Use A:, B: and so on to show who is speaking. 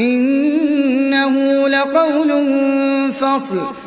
A: إِنَّهُ لَقَوْلٌ فَصْلٌ.